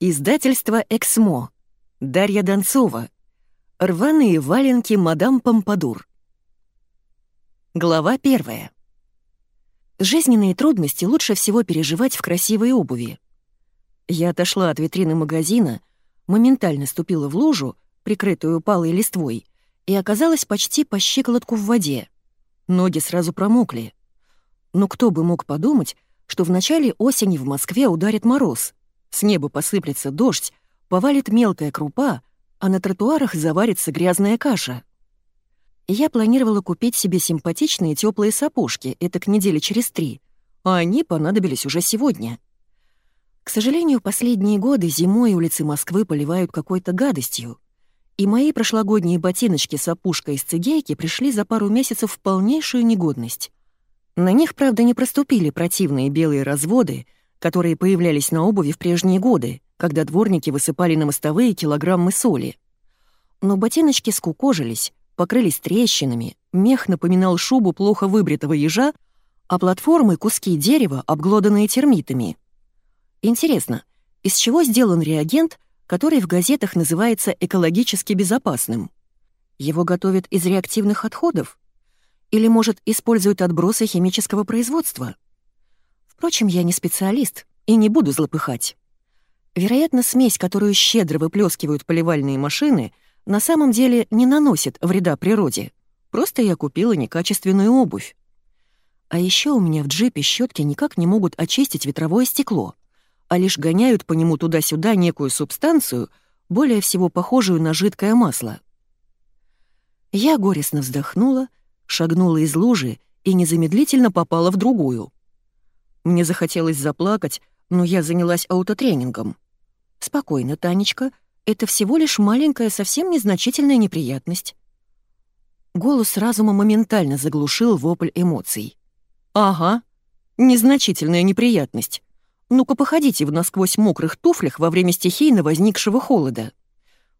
Издательство «Эксмо». Дарья Донцова. Рваные валенки мадам Помпадур. Глава первая. Жизненные трудности лучше всего переживать в красивой обуви. Я отошла от витрины магазина, моментально ступила в лужу, прикрытую палой листвой, и оказалась почти по щиколотку в воде. Ноги сразу промокли. Но кто бы мог подумать, что в начале осени в Москве ударит мороз — с неба посыплется дождь, повалит мелкая крупа, а на тротуарах заварится грязная каша. Я планировала купить себе симпатичные теплые сапожки, это к неделе через три, а они понадобились уже сегодня. К сожалению, последние годы зимой улицы Москвы поливают какой-то гадостью, и мои прошлогодние ботиночки с опушкой из цигейки пришли за пару месяцев в полнейшую негодность. На них, правда, не проступили противные белые разводы — которые появлялись на обуви в прежние годы, когда дворники высыпали на мостовые килограммы соли. Но ботиночки скукожились, покрылись трещинами, мех напоминал шубу плохо выбритого ежа, а платформы — куски дерева, обглоданные термитами. Интересно, из чего сделан реагент, который в газетах называется экологически безопасным? Его готовят из реактивных отходов? Или, может, используют отбросы химического производства? Впрочем, я не специалист и не буду злопыхать. Вероятно, смесь, которую щедро выплескивают поливальные машины, на самом деле не наносит вреда природе. Просто я купила некачественную обувь. А еще у меня в джипе щетки никак не могут очистить ветровое стекло, а лишь гоняют по нему туда-сюда некую субстанцию, более всего похожую на жидкое масло. Я горестно вздохнула, шагнула из лужи и незамедлительно попала в другую — мне захотелось заплакать, но я занялась аутотренингом. «Спокойно, Танечка, это всего лишь маленькая, совсем незначительная неприятность». Голос разума моментально заглушил вопль эмоций. «Ага, незначительная неприятность. Ну-ка походите в насквозь мокрых туфлях во время стихийно возникшего холода.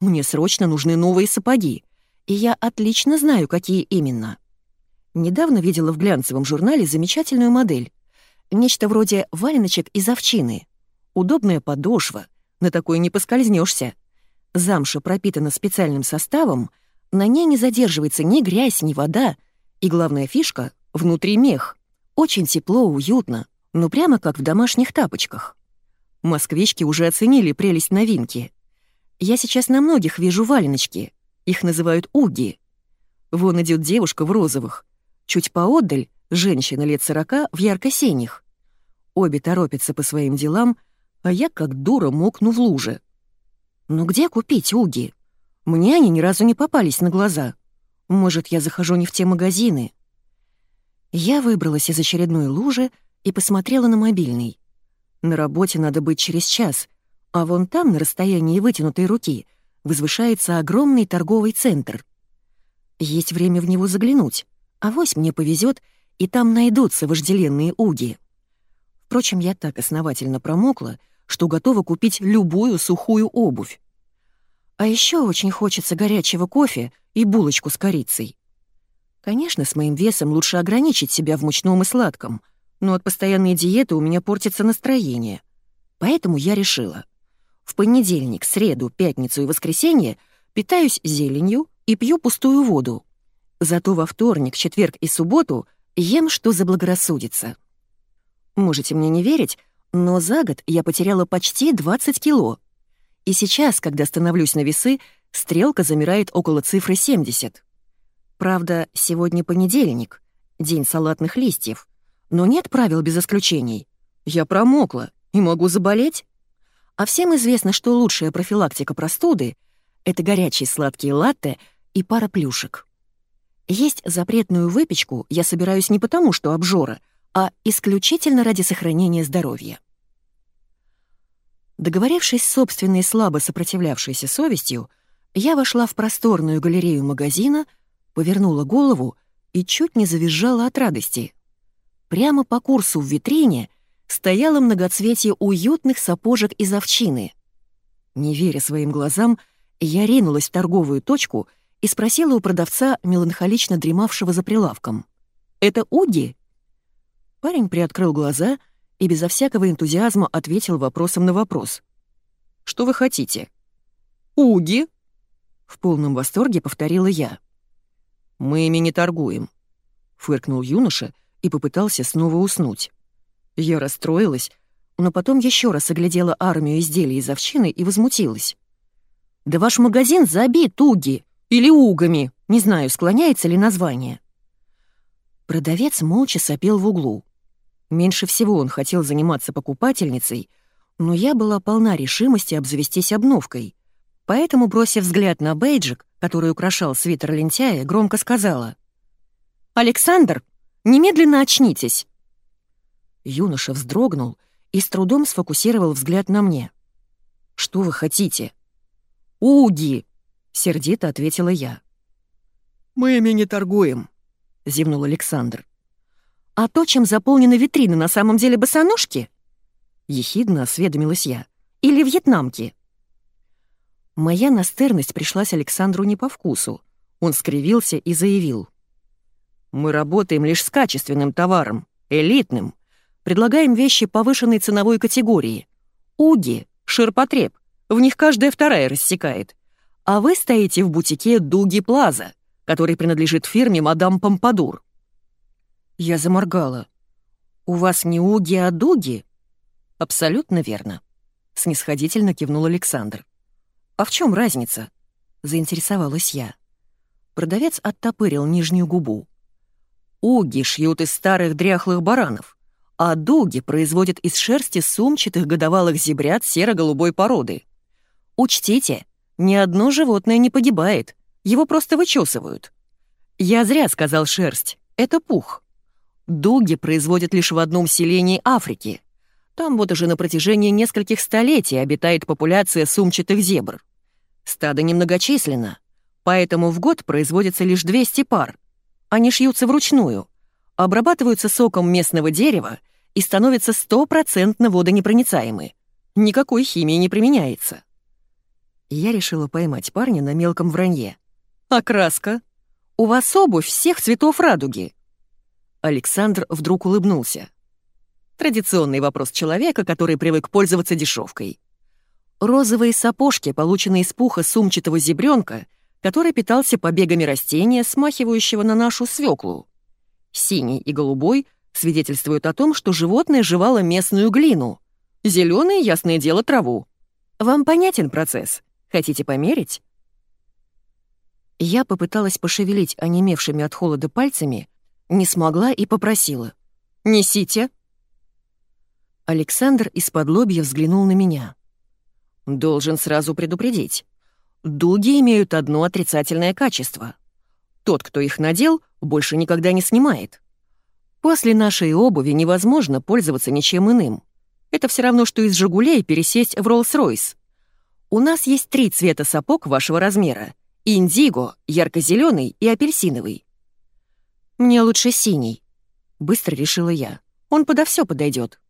Мне срочно нужны новые сапоги, и я отлично знаю, какие именно. Недавно видела в глянцевом журнале замечательную модель. Нечто вроде валеночек из овчины. Удобная подошва, на такой не поскользнешься. Замша пропитана специальным составом, на ней не задерживается ни грязь, ни вода, и главная фишка — внутри мех. Очень тепло, уютно, но прямо как в домашних тапочках. Москвички уже оценили прелесть новинки. Я сейчас на многих вижу валеночки, их называют уги. Вон идет девушка в розовых. Чуть поодаль женщина лет сорока в ярко-синих. Обе торопятся по своим делам, а я как дура мокну в луже. Но где купить уги? Мне они ни разу не попались на глаза. Может, я захожу не в те магазины? Я выбралась из очередной лужи и посмотрела на мобильный. На работе надо быть через час, а вон там, на расстоянии вытянутой руки, возвышается огромный торговый центр. Есть время в него заглянуть, а вось мне повезет, и там найдутся вожделенные уги. Впрочем, я так основательно промокла, что готова купить любую сухую обувь. А еще очень хочется горячего кофе и булочку с корицей. Конечно, с моим весом лучше ограничить себя в мучном и сладком, но от постоянной диеты у меня портится настроение. Поэтому я решила. В понедельник, среду, пятницу и воскресенье питаюсь зеленью и пью пустую воду. Зато во вторник, четверг и субботу — Ем, что заблагорассудится. Можете мне не верить, но за год я потеряла почти 20 кило. И сейчас, когда становлюсь на весы, стрелка замирает около цифры 70. Правда, сегодня понедельник, день салатных листьев. Но нет правил без исключений. Я промокла и могу заболеть. А всем известно, что лучшая профилактика простуды — это горячие сладкие латте и пара плюшек. Есть запретную выпечку я собираюсь не потому, что обжора, а исключительно ради сохранения здоровья. Договорившись с собственной слабо сопротивлявшейся совестью, я вошла в просторную галерею магазина, повернула голову и чуть не завизжала от радости. Прямо по курсу в витрине стояло многоцветие уютных сапожек из овчины. Не веря своим глазам, я ринулась в торговую точку — и спросила у продавца, меланхолично дремавшего за прилавком. «Это Уги?» Парень приоткрыл глаза и безо всякого энтузиазма ответил вопросом на вопрос. Что вы хотите?» «Уги!» — в полном восторге повторила я. «Мы ими не торгуем», — фыркнул юноша и попытался снова уснуть. Я расстроилась, но потом еще раз оглядела армию изделий из овчины и возмутилась. «Да ваш магазин забит уги или угами, не знаю, склоняется ли название». Продавец молча сопел в углу. Меньше всего он хотел заниматься покупательницей, но я была полна решимости обзавестись обновкой. Поэтому, бросив взгляд на бейджик, который украшал свитер лентяя, громко сказала. «Александр, немедленно очнитесь!» Юноша вздрогнул и с трудом сфокусировал взгляд на мне. «Что вы хотите?» «Уги!» — сердито ответила я. «Мы ими не торгуем», — зевнул Александр. «А то, чем заполнены витрины, на самом деле босоножки?» Ехидно осведомилась я. «Или вьетнамки?» Моя настырность пришлась Александру не по вкусу. Он скривился и заявил. «Мы работаем лишь с качественным товаром, элитным. Предлагаем вещи повышенной ценовой категории. Уги, ширпотреб, в них каждая вторая рассекает. А вы стоите в бутике Дуги Плаза, который принадлежит фирме «Мадам Помпадур». Я заморгала. «У вас не Уги, а Дуги?» «Абсолютно верно», — снисходительно кивнул Александр. «А в чем разница?» — заинтересовалась я. Продавец оттопырил нижнюю губу. «Уги шьют из старых дряхлых баранов, а дуги производят из шерсти сумчатых годовалых зебрят серо-голубой породы. Учтите, ни одно животное не погибает, его просто вычесывают. Я зря сказал шерсть. Это пух. Дуги производят лишь в одном селении Африки. Там вот уже на протяжении нескольких столетий обитает популяция сумчатых зебр. Стадо немногочисленно, поэтому в год производится лишь 200 пар. Они шьются вручную, обрабатываются соком местного дерева и становятся стопроцентно водонепроницаемы. Никакой химии не применяется. Я решила поймать парня на мелком вранье. «Окраска? У вас обувь всех цветов радуги!» Александр вдруг улыбнулся. Традиционный вопрос человека, который привык пользоваться дешевкой. Розовые сапожки, полученные из пуха сумчатого зебренка, который питался побегами растения, смахивающего на нашу свеклу. Синий и голубой свидетельствуют о том, что животное жевало местную глину. Зеленый, ясное дело, траву. Вам понятен процесс? Хотите померить? Я попыталась пошевелить онемевшими от холода пальцами, не смогла и попросила. «Несите!» Александр из-под лобья взглянул на меня. «Должен сразу предупредить. Дуги имеют одно отрицательное качество. Тот, кто их надел, больше никогда не снимает. После нашей обуви невозможно пользоваться ничем иным. Это все равно, что из «Жигулей» пересесть в Роллс-Ройс. У нас есть три цвета сапог вашего размера Индиго, ярко-зеленый и апельсиновый. Мне лучше синий, быстро решила я. Он подо все подойдет.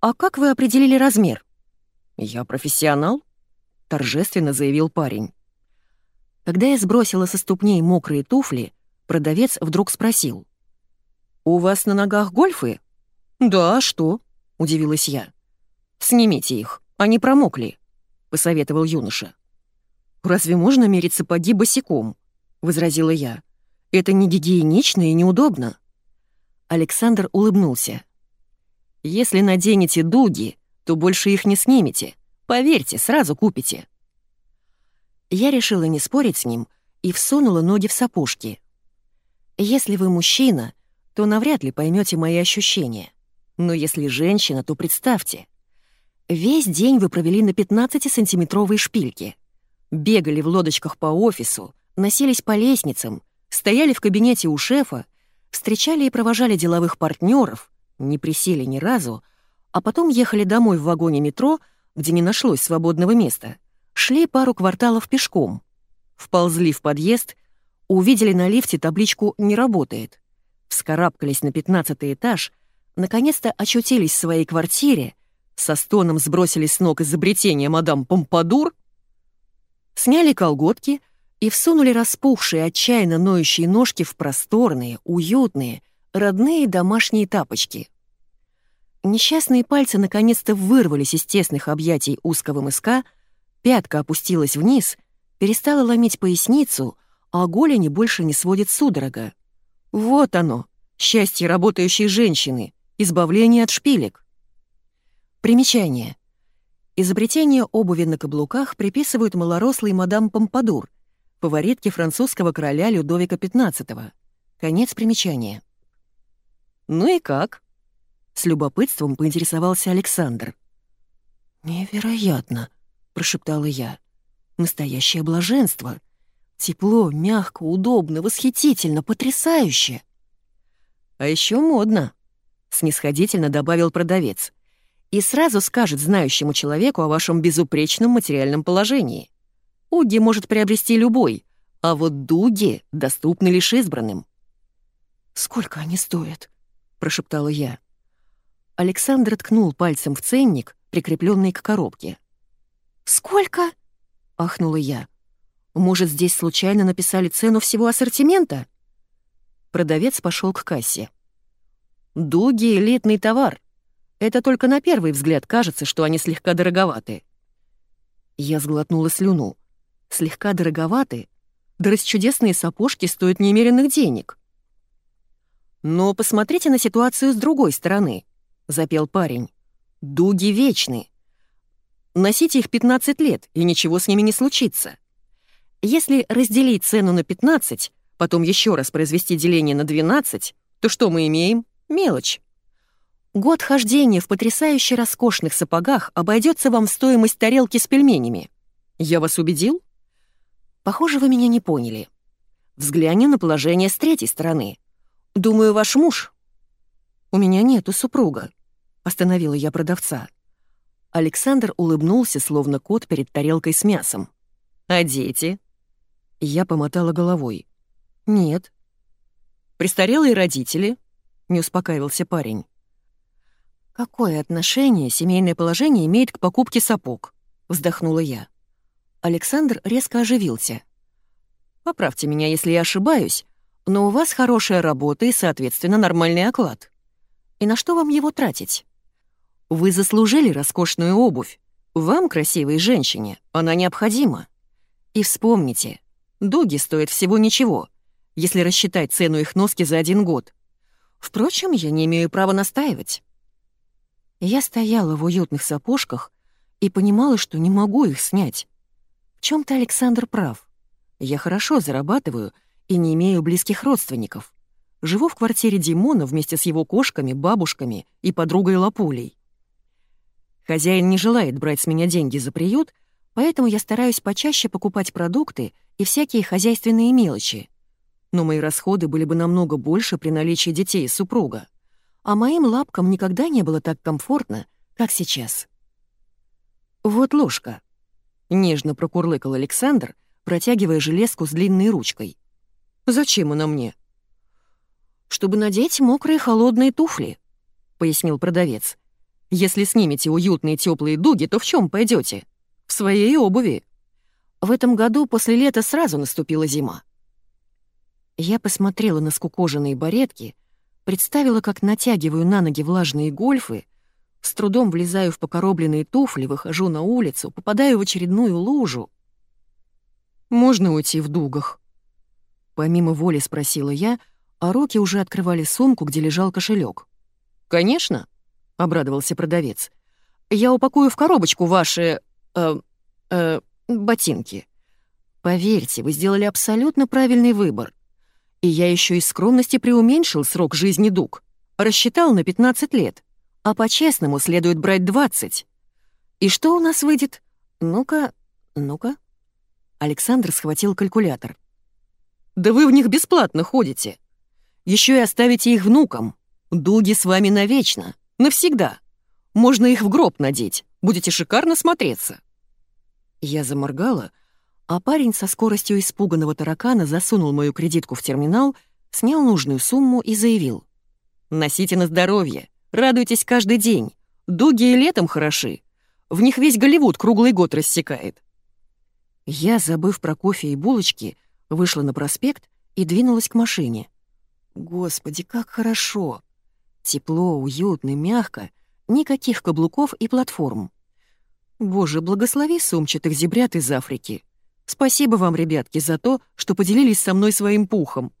А как вы определили размер? Я профессионал, торжественно заявил парень. Когда я сбросила со ступней мокрые туфли, продавец вдруг спросил. «У вас на ногах гольфы?» «Да, а что?» — удивилась я. «Снимите их, они промокли», — посоветовал юноша. «Разве можно мерить сапоги босиком?» — возразила я. «Это не гигиенично и неудобно». Александр улыбнулся. «Если наденете дуги, то больше их не снимете. Поверьте, сразу купите». Я решила не спорить с ним и всунула ноги в сапожки. «Если вы мужчина, то навряд ли поймете мои ощущения. Но если женщина, то представьте. Весь день вы провели на 15-сантиметровой шпильке — бегали в лодочках по офису, носились по лестницам, стояли в кабинете у шефа, встречали и провожали деловых партнеров, не присели ни разу, а потом ехали домой в вагоне метро, где не нашлось свободного места, шли пару кварталов пешком, вползли в подъезд, увидели на лифте табличку «Не работает», вскарабкались на пятнадцатый этаж, наконец-то очутились в своей квартире, со стоном сбросили с ног изобретение мадам Помпадур — сняли колготки и всунули распухшие, отчаянно ноющие ножки в просторные, уютные, родные домашние тапочки. Несчастные пальцы наконец-то вырвались из тесных объятий узкого мыска, Пятка опустилась вниз, перестала ломить поясницу, а голени больше не сводит судорога. Вот оно, счастье работающей женщины, избавление от шпилек. Примечание. Изобретение обуви на каблуках приписывают малорослой мадам Помпадур, фаворитке французского короля Людовика XV. Конец примечания. «Ну и как?» — с любопытством поинтересовался Александр. «Невероятно!» — прошептала я. «Настоящее блаженство! Тепло, мягко, удобно, восхитительно, потрясающе!» «А еще модно!» — снисходительно добавил продавец. «И сразу скажет знающему человеку о вашем безупречном материальном положении. Уги может приобрести любой, а вот дуги доступны лишь избранным». «Сколько они стоят?» — прошептала я. Александр ткнул пальцем в ценник, прикрепленный к коробке. «Сколько?» — ахнула я. «Может, здесь случайно написали цену всего ассортимента?» Продавец пошел к кассе. «Дуги — элитный товар. Это только на первый взгляд кажется, что они слегка дороговаты». Я сглотнула слюну. «Слегка дороговаты? Да расчудесные сапожки стоят немеренных денег». «Но посмотрите на ситуацию с другой стороны», — запел парень. «Дуги вечны. Носите их 15 лет, и ничего с ними не случится. Если разделить цену на 15, потом еще раз произвести деление на 12, то что мы имеем? Мелочь. Год хождения в потрясающе роскошных сапогах обойдется вам в стоимость тарелки с пельменями. Я вас убедил? Похоже, вы меня не поняли. Взглянем на положение с третьей стороны. Думаю, ваш муж...» «У меня нету супруга», — остановила я продавца. Александр улыбнулся, словно кот перед тарелкой с мясом. «А дети?» Я помотала головой. «Нет». «Престарелые родители?» — не успокаивался парень. «Какое отношение семейное положение имеет к покупке сапог?» — вздохнула я. Александр резко оживился. «Поправьте меня, если я ошибаюсь, но у вас хорошая работа и, соответственно, нормальный оклад. И на что вам его тратить? Вы заслужили роскошную обувь. Вам, красивой женщине, она необходима. И вспомните, дуги стоят всего ничего, если рассчитать цену их носки за один год. Впрочем, я не имею права настаивать. Я стояла в уютных сапожках и понимала, что не могу их снять. В чем то Александр прав. Я хорошо зарабатываю — и не имею близких родственников. Живу в квартире Димона вместе с его кошками, бабушками и подругой Лапулей. Хозяин не желает брать с меня деньги за приют, поэтому я стараюсь почаще покупать продукты и всякие хозяйственные мелочи. Но мои расходы были бы намного больше при наличии детей и супруга. А моим лапкам никогда не было так комфортно, как сейчас. «Вот ложка», — нежно прокурлыкал Александр, протягивая железку с длинной ручкой. «Зачем она мне?» «Чтобы надеть мокрые холодные туфли», — пояснил продавец. «Если снимете уютные теплые дуги, то в чем пойдете? В своей обуви. В этом году после лета сразу наступила зима». Я посмотрела на скукоженные баретки, представила, как натягиваю на ноги влажные гольфы, с трудом влезаю в покоробленные туфли, выхожу на улицу, попадаю в очередную лужу. «Можно уйти в дугах?» Помимо воли спросила я, а руки уже открывали сумку, где лежал кошелек. «Конечно», — обрадовался продавец. «Я упакую в коробочку ваши... Э, э, ботинки. Поверьте, вы сделали абсолютно правильный выбор. И я еще из скромности преуменьшил срок жизни Дуг. Рассчитал на 15 лет. А по-честному следует брать 20. И что у нас выйдет? Ну-ка, ну-ка». Александр схватил калькулятор. Да вы в них бесплатно ходите. Еще и оставите их внукам. Дуги с вами навечно, навсегда. Можно их в гроб надеть, будете шикарно смотреться». Я заморгала, а парень со скоростью испуганного таракана засунул мою кредитку в терминал, снял нужную сумму и заявил. «Носите на здоровье, радуйтесь каждый день. Дуги и летом хороши. В них весь Голливуд круглый год рассекает». Я, забыв про кофе и булочки, вышла на проспект и двинулась к машине. Господи, как хорошо! Тепло, уютно, мягко, никаких каблуков и платформ. Боже, благослови сумчатых зебрят из Африки. Спасибо вам, ребятки, за то, что поделились со мной своим пухом.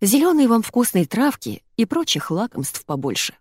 Зеленые вам вкусные травки и прочих лакомств побольше.